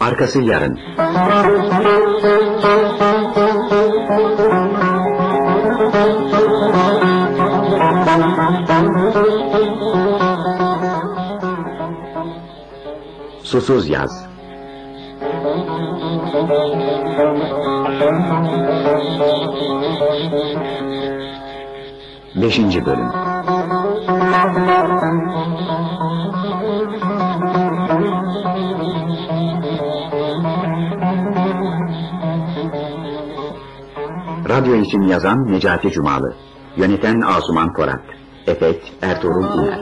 Arkası yarın. Susuz yaz. Beşinci bölüm. Radyo için yazan Necati Cumalı. Yöneten Asuman Porat. Efekt Ertuğrul İner.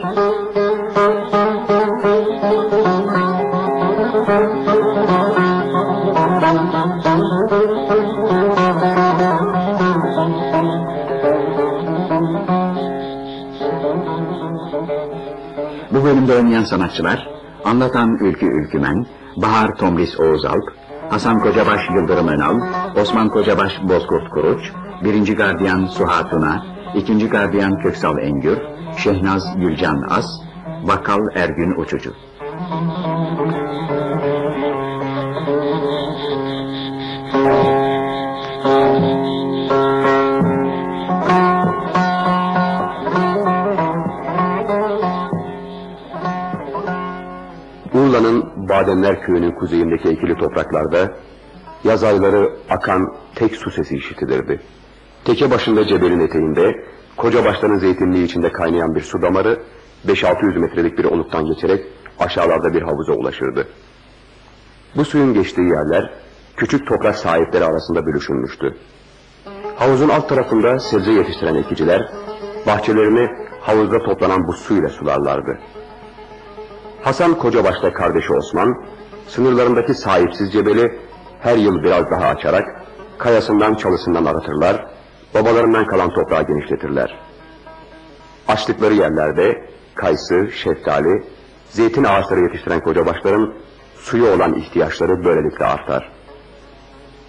Bu bölümde oynayan sanatçılar Anlatan Ülkü Ülkümen, Bahar Tomris Oğuzalp, Hasan Kocabaş Yıldırım Önal, Osman Kocabaş Bozkurt Kuruç, Birinci Gardiyan Suha Tuna, Gardiyan Köksal Engür, Şehnaz Gülcan As, Bakkal Ergün Uçucu. Urla'nın Bademler köyünün kuzeyindeki ekili topraklarda yaz ayları akan tek su sesi işitilirdi. Teke başında cebelin eteğinde koca başların zeytinliği içinde kaynayan bir su damarı 5-600 metrelik bir oluktan geçerek aşağılarda bir havuza ulaşırdı. Bu suyun geçtiği yerler küçük toprak sahipleri arasında bölüşülmüştü. Havuzun alt tarafında sebze yetiştiren ekiciler bahçelerini havuzda toplanan bu suyla sularlardı. Hasan Kocabaş'ta kardeşi Osman, sınırlarındaki sahipsiz cebeli her yıl biraz daha açarak, kayasından çalısından aratırlar, babalarından kalan toprağı genişletirler. Açtıkları yerlerde kayısı, şeftali, zeytin ağaçları yetiştiren kocabaşların suyu olan ihtiyaçları böylelikle artar.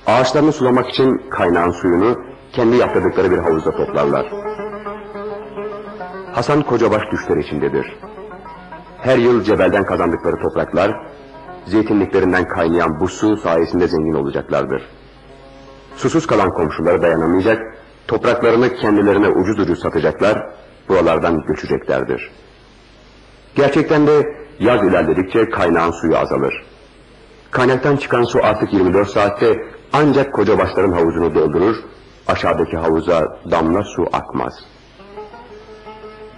Ağaçlarını sulamak için kaynağın suyunu kendi yaptırdıkları bir havuzda toplarlar. Hasan Kocabaş düşler içindedir. Her yıl cebelden kazandıkları topraklar, zeytinliklerinden kaynayan bu su sayesinde zengin olacaklardır. Susuz kalan komşuları dayanamayacak, topraklarını kendilerine ucuz ucuz satacaklar, buralardan göçeceklerdir. Gerçekten de yaz ilerledikçe kaynağın suyu azalır. Kaynaktan çıkan su artık 24 saatte ancak koca başların havuzunu doldurur, aşağıdaki havuza damla su akmaz.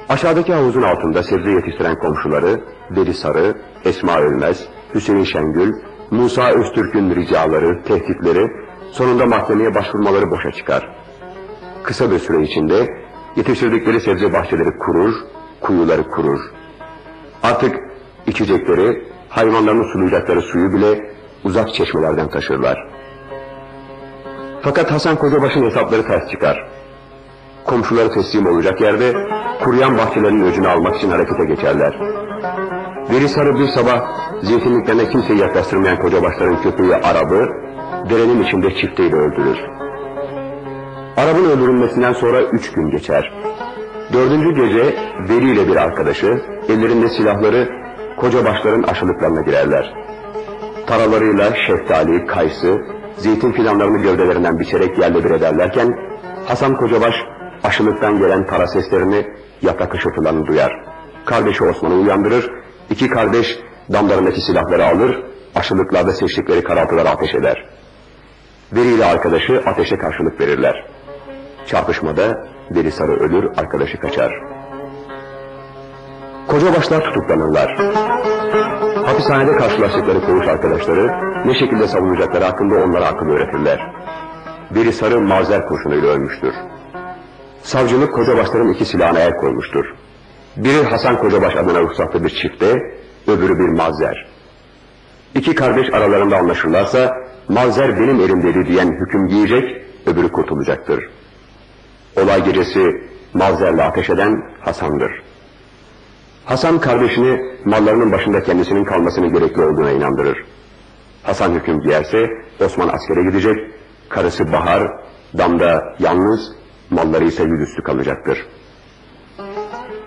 Aşağıdaki havuzun altında sebze yetiştiren komşuları, Deli Sarı, Esma Ölmez, Hüseyin Şengül, Musa Öztürk'ün ricaları, tehditleri, sonunda mahkemeye başvurmaları boşa çıkar. Kısa bir süre içinde yetiştirdikleri sebze bahçeleri kurur, kuyuları kurur. Artık içecekleri, hayvanlarını sulayacakları suyu bile uzak çeşmelerden taşırlar. Fakat Hasan Kocabaş'ın hesapları ters çıkar. Komşuları teslim olacak yerde kuruyan bahçelerin öcünü almak için harekete geçerler. Veri Sarı bir sabah zeytinliklerine kimseyi yaklaştırmayan kocabaşların köpeği Arab'ı derenin içinde çifteyle öldürür. Arabın öldürülmesinden sonra üç gün geçer. Dördüncü gece Veli ile bir arkadaşı ellerinde silahları kocabaşların aşılıklarına girerler. Taralarıyla şeftali, kayısı, zeytin filanlarını gövdelerinden biçerek yerle bir ederlerken Hasan Kocabaş aşılıktan gelen tara seslerini, yaprak ışıltılarını duyar. Kardeşi Osman'ı uyandırır, iki kardeş damlarındaki silahları alır, aşılıklarda seçtikleri karaltılara ateş eder. Veri ile arkadaşı ateşe karşılık verirler. Çarpışmada Veli Sarı ölür, arkadaşı kaçar. Kocabaşlar tutuklanırlar. Hapishanede karşılaştıkları koğuş arkadaşları ne şekilde savunacakları hakkında onlara akıl öğretirler. Veli Sarı mazer kurşunuyla ölmüştür. Savcılık Kocabaşların iki silahına el koymuştur. Biri Hasan Kocabaş adına ruhsatlı bir çifte, öbürü bir mazer. İki kardeş aralarında anlaşırlarsa, mazer benim elimdeydi diyen hüküm giyecek, öbürü kurtulacaktır. Olay gecesi mazerle ateş eden Hasan'dır. Hasan kardeşini mallarının başında kendisinin kalmasını gerekli olduğuna inandırır. Hasan hüküm giyerse Osman askere gidecek, karısı Bahar damda yalnız, malları ise yüzüstü kalacaktır.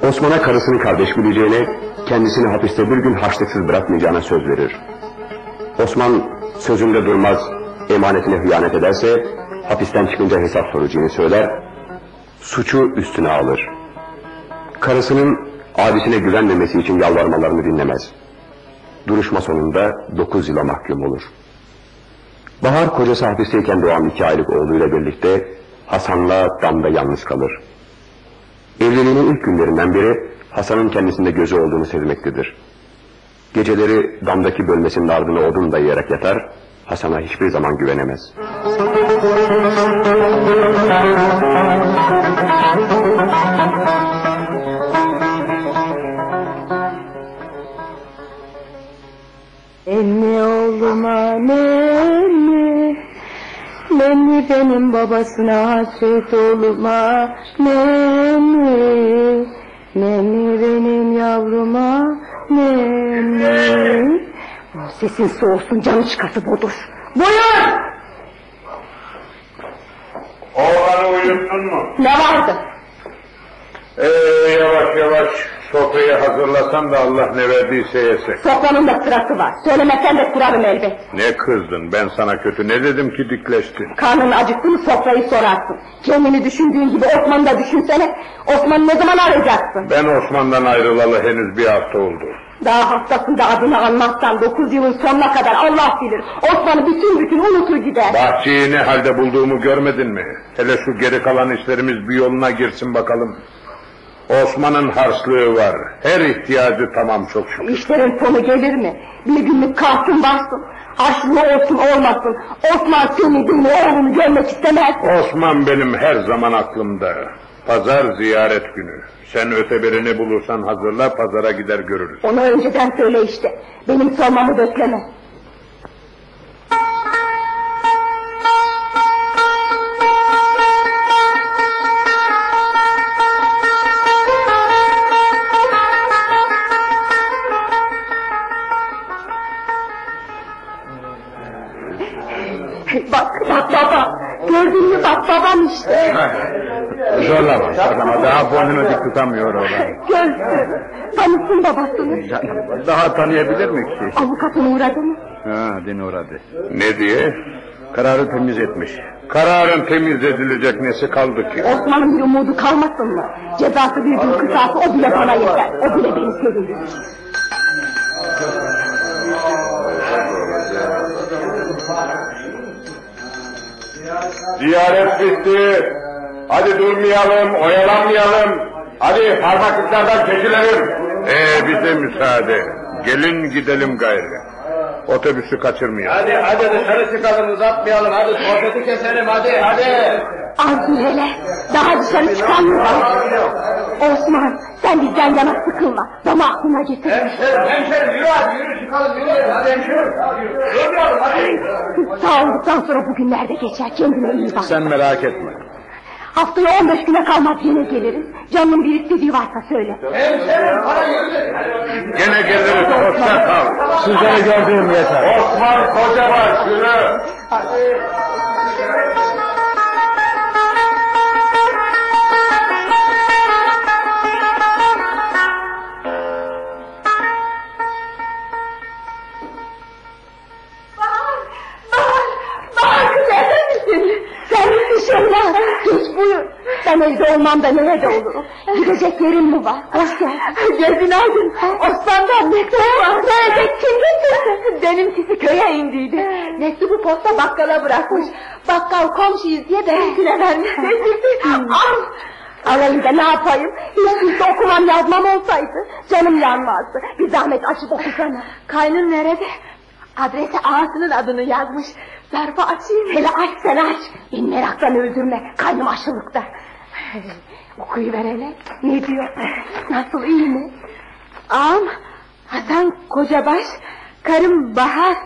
Osman'a karısını kardeş bileceğine, kendisini hapiste bir gün harçlıksız bırakmayacağına söz verir. Osman Sözünde durmaz, emanetine hıyanet ederse, hapisten çıkınca hesap soracağını söyler, suçu üstüne alır. Karısının abisine güvenmemesi için yalvarmalarını dinlemez. Duruşma sonunda dokuz yıla mahkum olur. Bahar kocası hapisteyken doğan iki aylık oğluyla birlikte Hasan'la damda yalnız kalır. Evliliğinin ilk günlerinden beri Hasan'ın kendisinde gözü olduğunu sezmektedir. Geceleri damdaki bölmesinin ardına odun dayayarak yatar, Hasan'a hiçbir zaman güvenemez. Emmi oğluma nemmi Benim babasına hasret oğluma Nemmi Nemmi benim yavruma Nemmi Sesin soğusun canı çıkartıp odur Buyur! Oğlanı uyuttun mu? Ne vardı Ee, yavaş yavaş sofrayı hazırlasan da Allah ne verdiyse yesek. Sofranın da sırası var Söylemesen de kurarım elbet Ne kızdın ben sana kötü ne dedim ki dikleştin. Karnın acıktı mı sofrayı sorarsın Kendini düşündüğün gibi Osman'ı da düşünsene Osman'ı ne zaman arayacaksın Ben Osman'dan ayrılalı henüz bir hafta oldu. Daha haftasında adını anmazsan dokuz yılın sonuna kadar Allah bilir. Osman'ı bütün bütün unutur gider. Bahçeyi ne halde bulduğumu görmedin mi? Hele şu geri kalan işlerimiz bir yoluna girsin bakalım. Osman'ın harçlığı var. Her ihtiyacı tamam çok şükür. İşlerin sonu gelir mi? Bir günlük kalsın bassın. Açlığı olsun olmasın. Osman seni beni oğlunu görmek istemez. Osman benim her zaman aklımda. Pazar ziyaret günü. Sen öteberini bulursan hazırla pazara gider görürüz. Onu önceden söyle işte. Benim sormamı bekleme. Babasını. Daha tanıyabilir mi ki? Avukatın uğradı mı? Ha, din uğradı. Ne diye? Kararı temiz etmiş. Kararın temiz edilecek nesi kaldı ki? Osman'ın bir umudu kalmasın mı? Cezası bir gün kısası o bile bana yeter. O bile beni seviyor. Ziyaret bitti. Hadi durmayalım, oyalanmayalım. Hadi parmaklıklardan çekilelim. Ee bize müsaade. Gelin gidelim gayrı. Otobüsü kaçırmayalım. Hadi hadi dışarı çıkalım uzatmayalım hadi sohbeti keselim hadi hadi. Arzu hele. Daha dışarı çıkan mı var? Osman sen bizden yana sıkılma. Dama aklına getir. Hemşerim hemşerim yürü hadi yürü çıkalım yürü hadi hemşerim. Durmayalım hadi. Sağ olduktan sonra bu günlerde geçer. Kendine iyi bak. Sen merak etme. Haftaya 15 güne kalmaz yine geliriz. Canının bir istediği varsa söyle. Hemşerim para yürü. Gene geliriz. Hoşça kal. Sizleri gördüğüm yeter. Osman Kocabaş yürü. Bahar, Ben evde olmam da nerede olurum? Gidecek yerin mi var? Hoş geldin. Gözün aydın. Osman'dan mektup var. Nerede? Kim getirdi? Benimkisi köye indiydi. Mektubu posta bakkala bırakmış. Bakkal komşuyuz diye benimkine vermiş. Al. Alayım da ne yapayım? Hiç kimse okumam yazmam olsaydı. Canım yanmazdı. Bir zahmet açıp okusana. Kaynın nerede? Adrese ağasının adını yazmış. Zarfı açayım. Hele aç sen aç. Beni meraktan öldürme. Karnım aşılıkta. Okuyuver hele. Ne diyor? Nasıl iyi mi? Ağam Hasan Kocabaş, karım Bahar,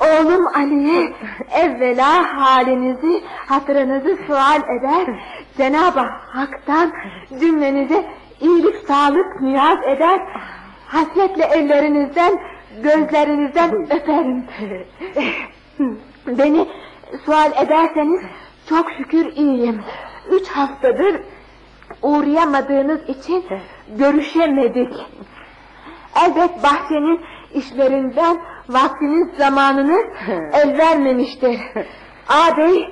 oğlum Ali'ye evvela halinizi, hatırınızı sual eder. Cenab-ı Hak'tan cümlenize iyilik, sağlık niyaz eder. Hasretle ellerinizden, gözlerinizden öperim. Beni sual ederseniz çok şükür iyiyim. Üç haftadır uğrayamadığınız için görüşemedik. Elbet bahçenin işlerinden vaktiniz zamanınız el vermemiştir. Ağabey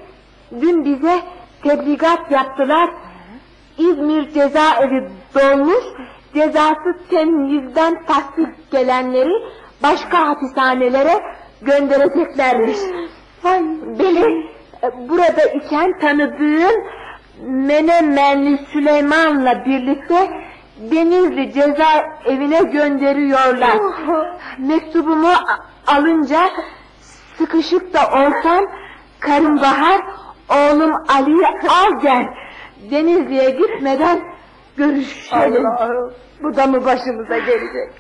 dün bize tebligat yaptılar. İzmir cezaevi dolmuş, cezası temyizden tasdik gelenleri başka hapishanelere göndereceklermiş. Vay beni e, burada iken tanıdığım Menemenli Süleyman'la birlikte Denizli cezaevine gönderiyorlar. Mektubumu a- alınca sıkışık da olsam karım Bahar oğlum Ali'yi al gel. Denizli'ye gitmeden görüşelim. bu da mı başımıza gelecek?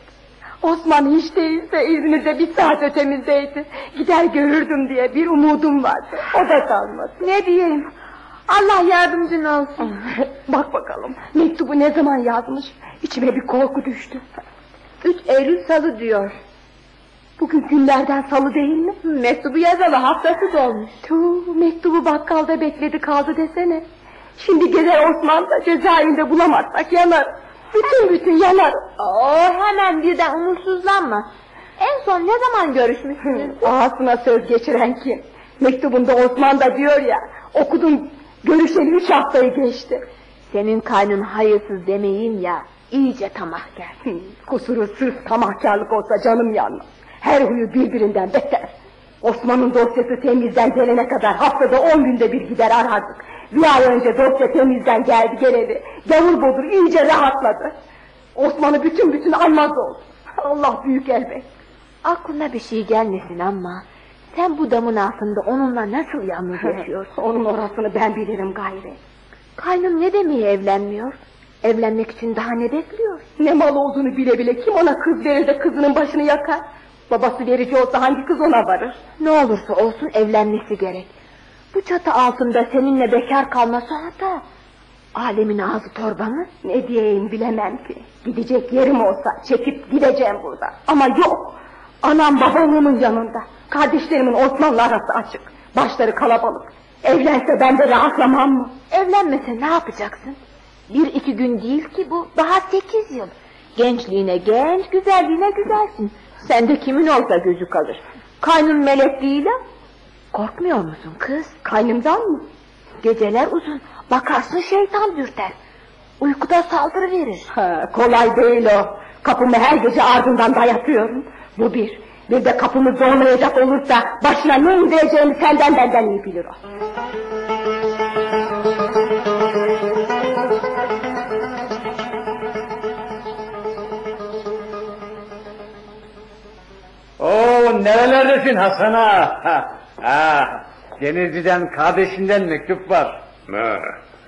Osman hiç değilse İzmir'de bir saat ötemizdeydi. Gider görürdüm diye bir umudum vardı. O da kalmadı. Ne diyeyim? Allah yardımcın olsun. Bak bakalım mektubu ne zaman yazmış? İçime bir korku düştü. 3 Eylül salı diyor. Bugün günlerden salı değil mi? Mektubu yazalı haftası dolmuş. Tuh, mektubu bakkalda bekledi kaldı desene. Şimdi gezer Osman da cezaevinde bulamazsak yanar. Bütün bütün yanar. Oo, hemen birden umutsuzlanma. En son ne zaman görüşmüşsünüz? Ağzına söz geçiren kim? Mektubunda Osman da diyor ya, okudum görüşeli üç haftayı geçti. Senin kaynın hayırsız demeyeyim ya, iyice tamahkar. Kusuru sırf tamahkarlık olsa canım yanmaz. Her huyu birbirinden beter. Osman'ın dosyası temizden gelene kadar haftada on günde bir gider arardık. Bir ay önce dosya temizden geldi geleli. Gavur bodur iyice rahatladı. Osman'ı bütün bütün almaz oldu. Allah büyük elbet. Aklına bir şey gelmesin ama sen bu damın altında onunla nasıl yalnız yaşıyorsun? Onun orasını ben bilirim gayri. Kaynım ne demeye evlenmiyor? Evlenmek için daha ne bekliyor? Ne mal olduğunu bile bile kim ona kız verir de kızının başını yakar? Babası verici olsa hangi kız ona varır? Ne olursa olsun evlenmesi gerek. Bu çatı altında seninle bekar kalması hata. Alemin ağzı torba mı? Ne diyeyim bilemem ki. Gidecek yerim olsa çekip gideceğim burada. Ama yok. Anam babamın yanında. Kardeşlerimin Osmanlı arası açık. Başları kalabalık. Evlense ben de rahatlamam mı? Evlenmese ne yapacaksın? Bir iki gün değil ki bu. Daha sekiz yıl. Gençliğine genç, güzelliğine güzelsin. Sen de kimin olsa gözü kalır. Kaynın melek değil ha? Korkmuyor musun kız? Kaynımdan mı? Geceler uzun. Bakarsın şeytan dürter. Uykuda saldırı verir. Ha, kolay değil o. Kapımı her gece ardından dayatıyorum. Bu bir. Bir de kapımı zorlayacak olursa başına ne indireceğimi senden benden iyi bilir o. Oo nerelerdesin Hasan? Ha, ha, Denizli'den kardeşinden mektup var. Ha,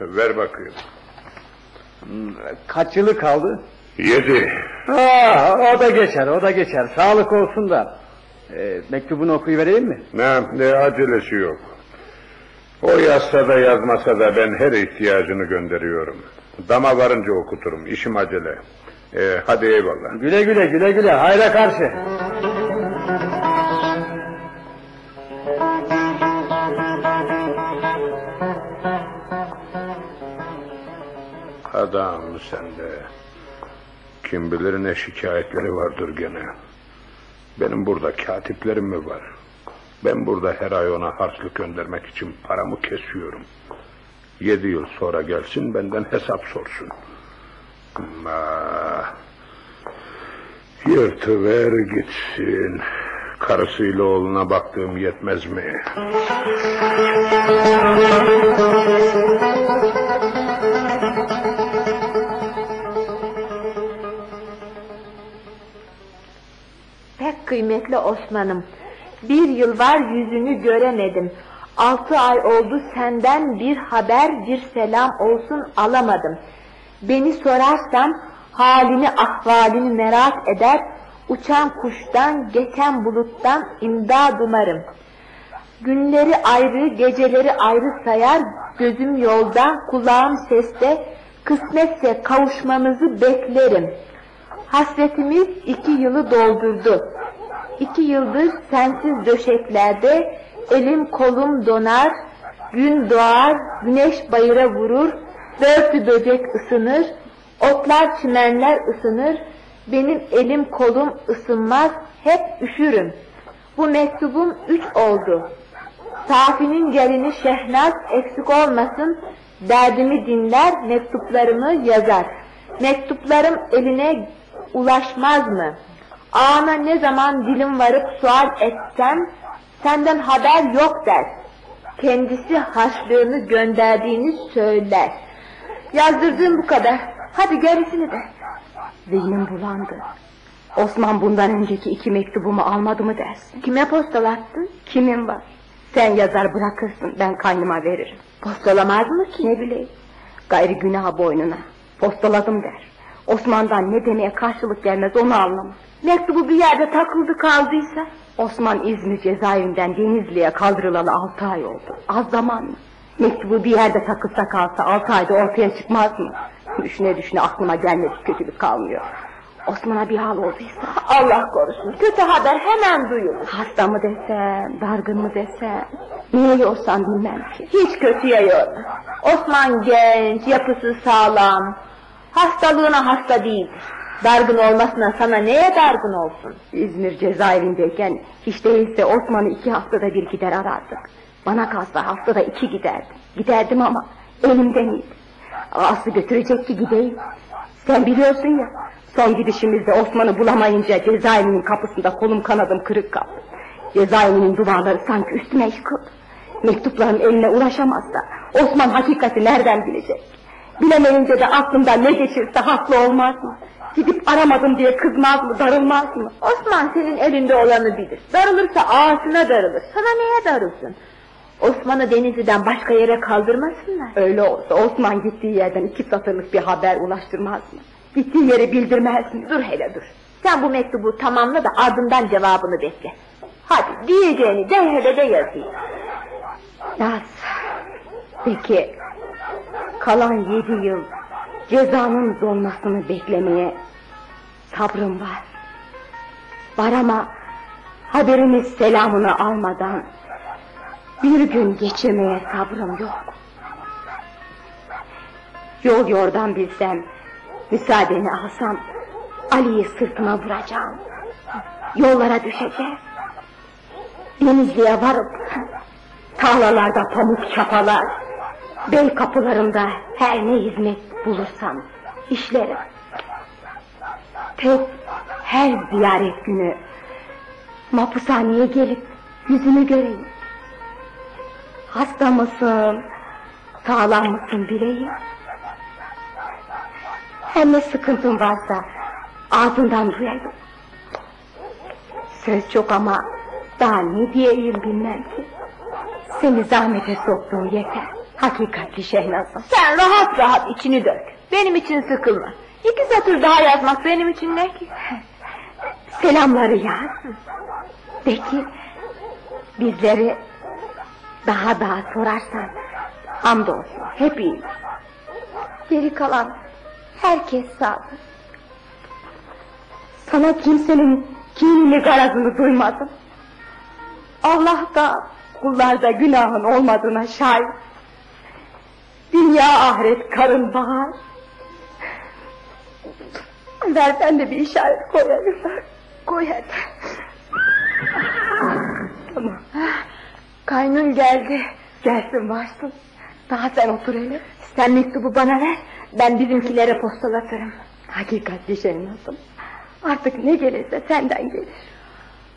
ver bakayım. Kaç yılı kaldı? Yedi. Aa, o da geçer, o da geçer. Sağlık olsun da. Ee, mektubunu okuyuvereyim mi? Ne, ne acelesi yok. O yazsa da yazmasa da ben her ihtiyacını gönderiyorum. Dama varınca okuturum. İşim acele. Ee, hadi eyvallah. Güle güle, güle güle. Hayra karşı. Adam sende. Kim bilir ne şikayetleri vardır gene. Benim burada katiplerim mi var? Ben burada her ay ona harçlık göndermek için paramı kesiyorum. Yedi yıl sonra gelsin benden hesap sorsun. Ah, yırtıver gitsin. Karısıyla oğluna baktığım yetmez mi? Kıymetli Osman'ım. Bir yıl var yüzünü göremedim. Altı ay oldu senden bir haber bir selam olsun alamadım. Beni sorarsan halini ahvalini merak eder. Uçan kuştan geçen buluttan imdad umarım. Günleri ayrı geceleri ayrı sayar gözüm yolda kulağım seste kısmetse kavuşmamızı beklerim. Hasretimiz iki yılı doldurdu. İki yıldır sensiz döşeklerde elim kolum donar, gün doğar, güneş bayıra vurur, börtü böcek ısınır, otlar çimenler ısınır, benim elim kolum ısınmaz, hep üşürüm. Bu mektubum üç oldu. Safi'nin gelini Şehnaz eksik olmasın, derdimi dinler, mektuplarımı yazar. Mektuplarım eline ulaşmaz mı? Ağana ne zaman dilim varıp sual etsem, senden haber yok der. Kendisi harçlığını gönderdiğini söyler. Yazdırdığım bu kadar. Hadi gerisini de. Zihnim bulandı. Osman bundan önceki iki mektubumu almadı mı dersin? Kime postalattın? Kimin var? Sen yazar bırakırsın ben kaynıma veririm. Postalamaz mı ki? Ne bileyim. Gayri günah boynuna. Postaladım der. Osman'dan ne demeye karşılık gelmez onu anlamam. Mektubu bir yerde takıldı kaldıysa? Osman İzmir cezaevinden Denizli'ye kaldırılalı altı ay oldu. Az zaman mı? Mektubu bir yerde takılsa kalsa altı ayda ortaya çıkmaz mı? Düşüne düşüne aklıma gelmedi kötülük kalmıyor. Osman'a bir hal olduysa Allah korusun. Kötü haber hemen duyulur. hasta mı desem, dargın mı desem, niye yorsan bilmem ki. Hiç kötüye yorma. Osman genç, yapısı sağlam. Hastalığına hasta değildir. Dargın olmasına sana neye dargın olsun? İzmir cezaevindeyken hiç değilse Osman'ı iki haftada bir gider arardık. Bana kalsa haftada iki giderdim. Giderdim ama elimden iyiydi. Aslı götürecek ki gideyim. Sen biliyorsun ya, son gidişimizde Osman'ı bulamayınca cezaevinin kapısında kolum kanadım kırık kaldı. Cezaevinin duvarları sanki üstüme yıkıldı. Mektupların eline ulaşamazsa Osman hakikati nereden bilecek? Bilemeyince de aklımdan ne geçirse haklı olmaz mı? Gidip aramadım diye kızmaz mı, darılmaz mı? Osman senin elinde olanı bilir. Darılırsa ağasına darılır. Sana neye darılsın? Osman'ı Denizli'den başka yere kaldırmasınlar. Öyle olsa Osman gittiği yerden iki satırlık bir haber ulaştırmaz mı? Gittiği yeri bildirmez mi? Dur hele dur. Sen bu mektubu tamamla da ardından cevabını bekle. Hadi diyeceğini de hele de yazayım. Yaz. Peki kalan yedi yıl cezanın dolmasını beklemeye sabrım var. Var ama haberiniz selamını almadan bir gün geçirmeye sabrım yok. Yol yordan bilsem, müsaadeni alsam Ali'yi sırtıma vuracağım. Yollara düşeceğiz. Denizli'ye varıp tarlalarda pamuk çapalar, bey kapılarında her ne hizmet bulursam işlerim. Tek her ziyaret günü mapushaneye gelip yüzünü göreyim. Hasta mısın, sağlam mısın bileyim. Hem ne sıkıntın varsa ağzından duyayım. Söz çok ama daha ne diyeyim bilmem ki. Seni zahmete soktuğum yeter. Hakikatli Şehnaz'ım. Sen rahat rahat içini dök. Benim için sıkılma. İki satır daha yazmak benim için ne ki? Selamları yaz. De ki bizleri daha daha sorarsan hamdolsun hep iyi. Geri kalan herkes sağdır. Sana kimsenin kinini garazını duymadım. Allah da kullarda günahın olmadığına şahit. Dünya ahiret karın bahar. Ver ben de bir işaret koyayım. Koy hadi. tamam. Kaynın geldi. Gelsin varsın. Daha sen otur hele. Sen mektubu bana ver. Ben bizimkilere postalatırım. Hakikatli şey nasıl? Artık ne gelirse senden gelir.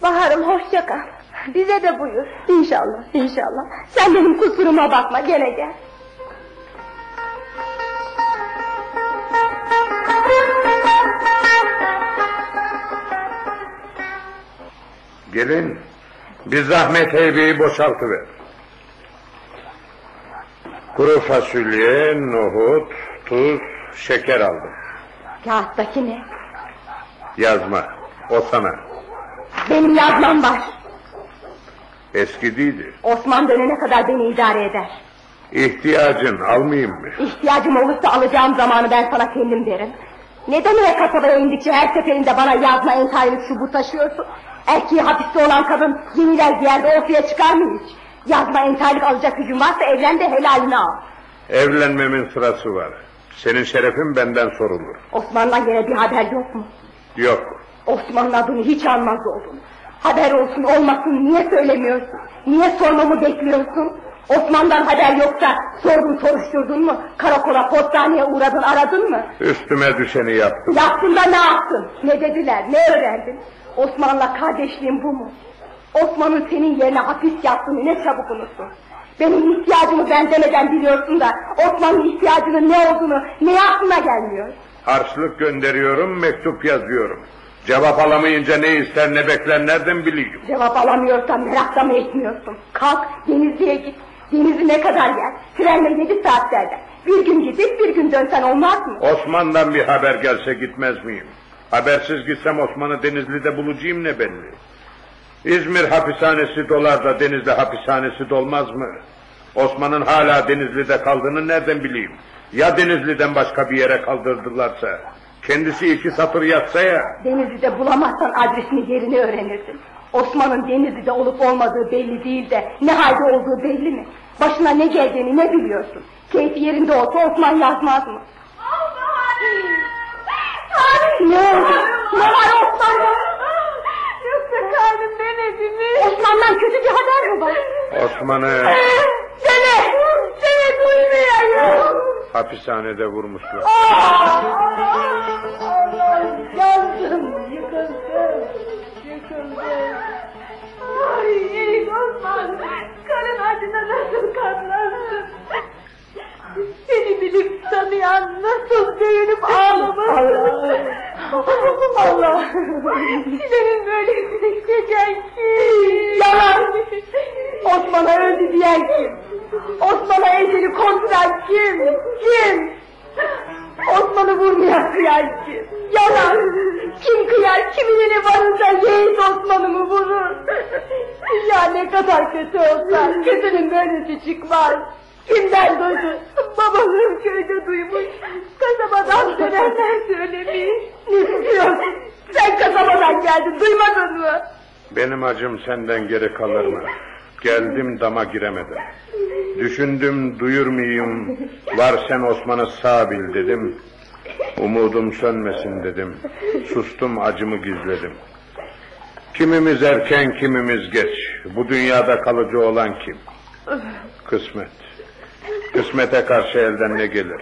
Baharım hoşça kal. Bize de buyur. İnşallah, inşallah. Sen benim kusuruma bakma, gene gel. Gelin bir zahmet heybeyi boşaltıver. Kuru fasulye, nohut, tuz, şeker aldım. Kağıttaki ne? Yazma. O sana. Benim yazmam var. Eski değildir. Osman dönene kadar beni idare eder. İhtiyacın almayayım mı? İhtiyacım olursa alacağım zamanı ben sana kendim derim. Neden öyle kasabaya indikçe her seferinde bana yazma entaylık şu bu taşıyorsun? Erkeği hapiste olan kadın yeniler yerde ortaya çıkar mı hiç? Yazma entaylık alacak gücün varsa evlen de helalini al. Evlenmemin sırası var. Senin şerefin benden sorulur. Osman'dan gene bir haber yok mu? Yok. Osman'ın adını hiç almaz oldum. Haber olsun olmasın niye söylemiyorsun? Niye sormamı bekliyorsun? Osman'dan haber yoksa sordun soruşturdun mu? Karakola postaneye uğradın aradın mı? Üstüme düşeni yaptım. Yaptın da ne yaptın? Ne dediler ne öğrendin? Osman'la kardeşliğin bu mu? Osman'ın senin yerine hapis yattığını ne çabuk unuttun. Benim ihtiyacımı ben demeden biliyorsun da Osman'ın ihtiyacının ne olduğunu ne aklına gelmiyor. Harçlık gönderiyorum, mektup yazıyorum. Cevap alamayınca ne ister ne bekler nereden bileyim? Cevap alamıyorsan merakla mı etmiyorsun? Kalk Denizli'ye git. Denizi ne kadar yer? Trenle yedi saatlerde. Bir gün gidip bir gün dönsen olmaz mı? Osman'dan bir haber gelse gitmez miyim? Habersiz gitsem Osman'ı Denizli'de bulacağım ne belli? İzmir hapishanesi dolar da Denizli hapishanesi dolmaz mı? Osman'ın hala Denizli'de kaldığını nereden bileyim? Ya Denizli'den başka bir yere kaldırdılarsa? Kendisi iki satır yazsa ya. Denizli'de bulamazsan adresini yerini öğrenirsin. Osman'ın Denizli'de olup olmadığı belli değil de ne halde olduğu belli mi? Başına ne geldiğini ne biliyorsun? Keyfi yerinde olsa Osman yazmaz mı? ne oldu? Ne var Osman'da? Yoksa karnım denedi mi? Osman'dan kötü bir haber mi var? Osman'ı Seni, seni duymayayım. hapishanede vurmuşlar. Yandım, yıkıldım, yıkıldım. Ay Osman, karın acına nasıl katlansın? Seni bilip tanıyan nasıl dövünüp ağlamasın? Allah! Senin böyle seçeceğin kim? Yalan! Osman'a öldü diyen kim? Osman'a eceli konduran kim? Kim? Osman'ı vurmaya kıyan kim? Yalan! Kim kıyar kiminin varınca yeğit Osman'ı mı vurur? Ya ne kadar kötü olsa kötünün böylesi çıkmaz. Kimden duydu? Babam köyde duymuş. Kasabadan dönenler söylemiş. Ne diyorsun? Sen kasabadan geldin duymadın mı? Benim acım senden geri kalır mı? Geldim dama giremedim. Düşündüm duyurmayayım. Var sen Osman'ı sağ bil dedim. Umudum sönmesin dedim. Sustum acımı gizledim. Kimimiz erken kimimiz geç. Bu dünyada kalıcı olan kim? Kısmet. Kısmete karşı elden ne gelir?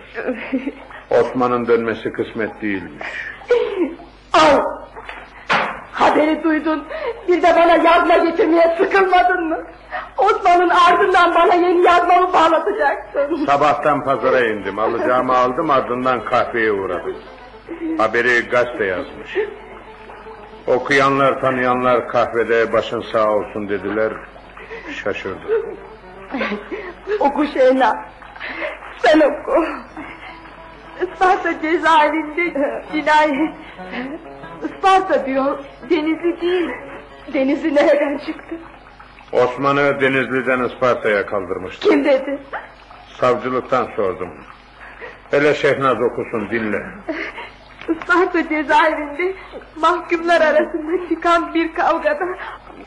Osman'ın dönmesi kısmet değilmiş. Al! Haberi duydun. Bir de bana yazma getirmeye sıkılmadın mı? Osman'ın ardından bana yeni yazmamı bağlatacaksın. Sabahtan pazara indim. Alacağımı aldım ardından kahveye uğradım. Haberi gazete yazmış. Okuyanlar tanıyanlar kahvede başın sağ olsun dediler. Şaşırdım. Oku Şeyna. Sen oku. Isparta cezaevinde cinayet. Isparta diyor. Denizli değil. Denizli nereden çıktı? Osman'ı Denizli'den Isparta'ya kaldırmıştı. Kim dedi? Savcılıktan sordum. Hele Şehnaz okusun dinle. Isparta cezaevinde mahkumlar arasında çıkan bir kavgada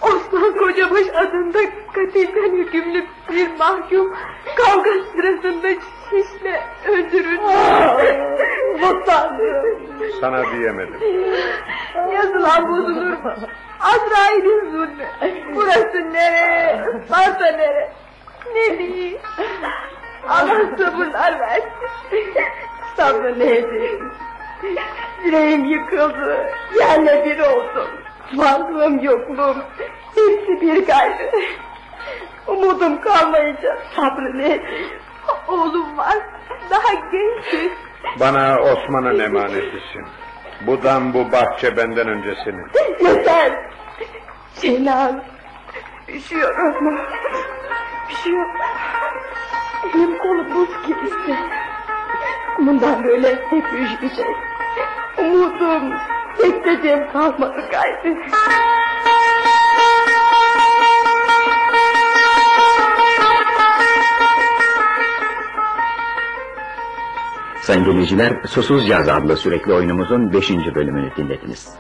Osman Kocabaş adında katilden hükümlü bir mahkum kavga sırasında şişle öldürüldü. Utandım. Sana diyemedim. Yazılan bozulur mu? Azrail'in zulmü. Burası nere? Isparta nere? Ne diyeyim? Allah sabırlar versin. Sabrı ne edeyim? Yüreğim yıkıldı. Yerle bir oldum. Varlığım yokluğum. Hepsi bir gayrı. Umudum kalmayınca sabrı ne? Oğlum var. Daha genç. Bana Osman'ın emanetisin. Bu dam bu bahçe benden önce senin. Yeter. Celal. Üşüyorum. Üşüyorum. Elim kolum buz gibi. Bundan böyle hep üşüyecek. Umudum, bekleyeceğim kalmadı gayrı. Sayın dinleyiciler, Susuz Yaz adlı sürekli oyunumuzun 5. bölümünü dinlediniz.